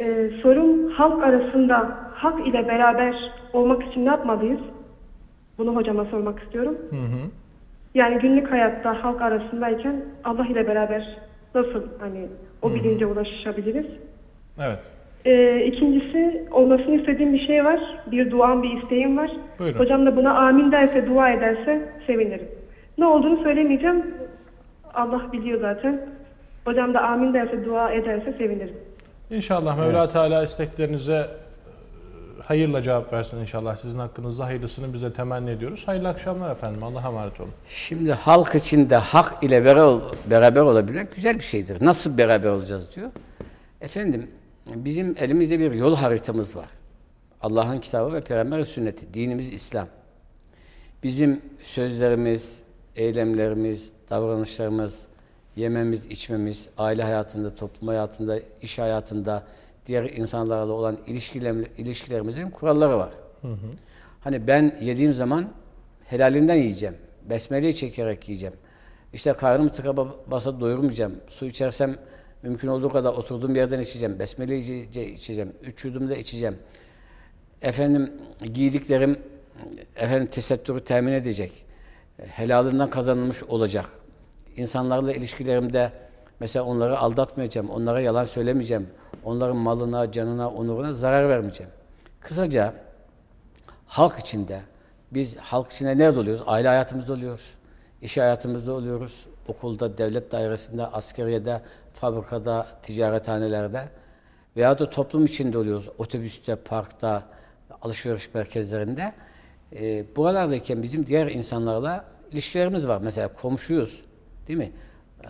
Ee, sorum halk arasında hak ile beraber olmak için ne yapmalıyız? Bunu hocama sormak istiyorum. Hı hı. Yani günlük hayatta halk arasındayken Allah ile beraber nasıl hani o bilince ulaşabiliriz? Evet. Ee, ikincisi olmasını istediğim bir şey var. Bir duam, bir isteğim var. Buyurun. Hocam da buna amin derse, dua ederse sevinirim. Ne olduğunu söylemeyeceğim. Allah biliyor zaten. Hocam da amin derse, dua ederse sevinirim. İnşallah Mevla Teala isteklerinize e, hayırla cevap versin inşallah. Sizin hakkınızda hayırlısını biz de temenni ediyoruz. Hayırlı akşamlar efendim. Allah'a emanet olun. Şimdi halk içinde hak ile beraber, olabilmek güzel bir şeydir. Nasıl beraber olacağız diyor. Efendim bizim elimizde bir yol haritamız var. Allah'ın kitabı ve peygamberin sünneti. Dinimiz İslam. Bizim sözlerimiz, eylemlerimiz, davranışlarımız, yememiz, içmemiz, aile hayatında, toplum hayatında, iş hayatında, diğer insanlarla olan ilişkiler, ilişkilerimizin kuralları var. Hani ben yediğim zaman helalinden yiyeceğim. Besmeleyi çekerek yiyeceğim. İşte karnımı tıka ba- basa doyurmayacağım. Su içersem mümkün olduğu kadar oturduğum yerden içeceğim. Besmeleyi iyice içeceğim. Üç yudumda içeceğim. Efendim giydiklerim efendim tesettürü temin edecek. Helalinden kazanılmış olacak. İnsanlarla ilişkilerimde mesela onları aldatmayacağım. Onlara yalan söylemeyeceğim. Onların malına, canına, onuruna zarar vermeyeceğim. Kısaca halk içinde biz halk içinde nerede oluyoruz? Aile hayatımızda oluyoruz. iş hayatımızda oluyoruz. Okulda, devlet dairesinde, askeriyede, fabrikada, ticarethanelerde veya da toplum içinde oluyoruz. Otobüste, parkta, alışveriş merkezlerinde. Ee, buralardayken bizim diğer insanlarla ilişkilerimiz var. Mesela komşuyuz. Değil mi?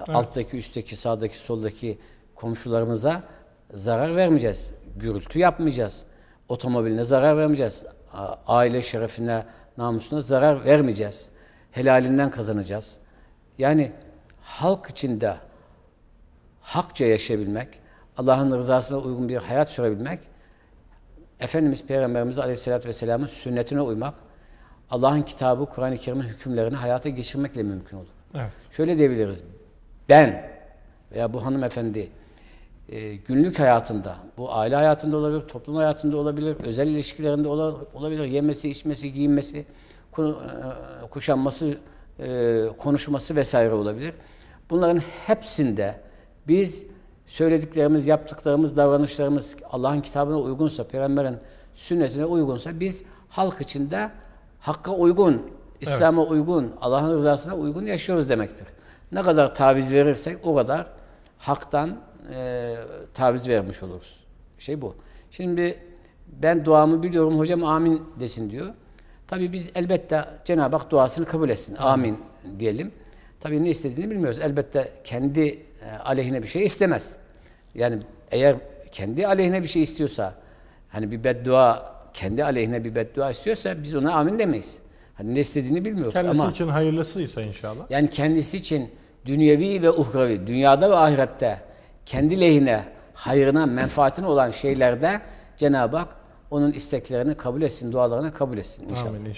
Alttaki, üstteki, sağdaki, soldaki komşularımıza zarar vermeyeceğiz. Gürültü yapmayacağız. Otomobiline zarar vermeyeceğiz. Aile şerefine, namusuna zarar vermeyeceğiz. Helalinden kazanacağız. Yani halk içinde hakça yaşayabilmek, Allah'ın rızasına uygun bir hayat sürebilmek, Efendimiz Peygamberimiz Aleyhisselatü Vesselam'ın sünnetine uymak, Allah'ın kitabı, Kur'an-ı Kerim'in hükümlerini hayata geçirmekle mümkün olur. Evet. Şöyle diyebiliriz. Ben veya bu hanımefendi e, günlük hayatında, bu aile hayatında olabilir, toplum hayatında olabilir, özel ilişkilerinde ola- olabilir, yemesi, içmesi, giyinmesi, e, kuşanması, e, konuşması vesaire olabilir. Bunların hepsinde biz söylediklerimiz, yaptıklarımız, davranışlarımız Allah'ın kitabına uygunsa, peygamberin sünnetine uygunsa biz halk içinde hakka uygun, İslam'a uygun, Allah'ın rızasına uygun yaşıyoruz demektir. Ne kadar taviz verirsek o kadar haktan e, taviz vermiş oluruz. Şey bu. Şimdi ben duamı biliyorum, hocam amin desin diyor. Tabii biz elbette Cenab-ı Hak duasını kabul etsin. Amin diyelim. Tabii ne istediğini bilmiyoruz. Elbette kendi e, aleyhine bir şey istemez. Yani eğer kendi aleyhine bir şey istiyorsa, hani bir beddua, kendi aleyhine bir beddua istiyorsa biz ona amin demeyiz. Hani ne istediğini bilmiyoruz Kendisi ama için hayırlısıysa inşallah. yani kendisi için dünyevi ve uhrevi, dünyada ve ahirette kendi lehine, hayrına, menfaatine olan şeylerde Cenab-ı Hak onun isteklerini kabul etsin, dualarını kabul etsin inşallah. Amin inşallah.